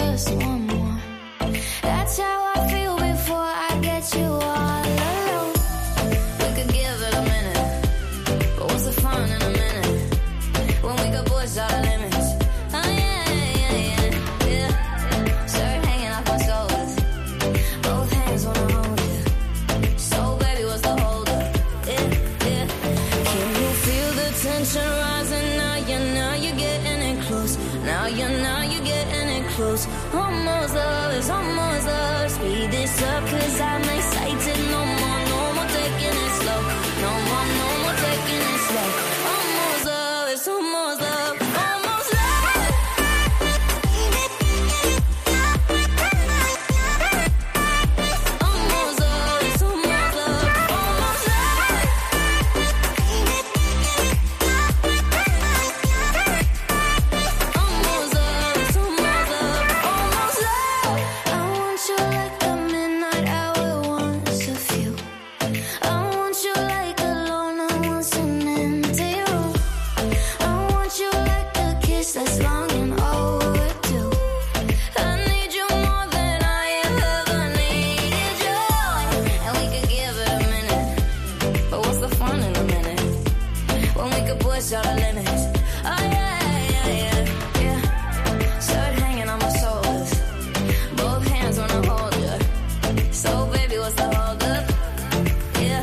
just one more. That's how I feel before I get you all alone. We could give it a minute, but what's the fun in a minute when we all close. Almost is almost love. Speed this up, cause I'm excited. No more push all the limits? Oh yeah, yeah, yeah, yeah. Start hanging on my shoulders, both hands wanna hold you. So baby, what's the hold up? Yeah.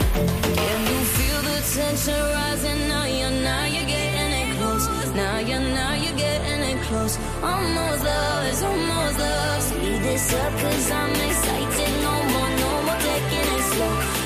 Can you feel the tension rising? Now you're now you're getting it close. Now you're now you're getting it close. Almost love is almost love. Speed this up, cause I'm excited. No more, no more taking it slow.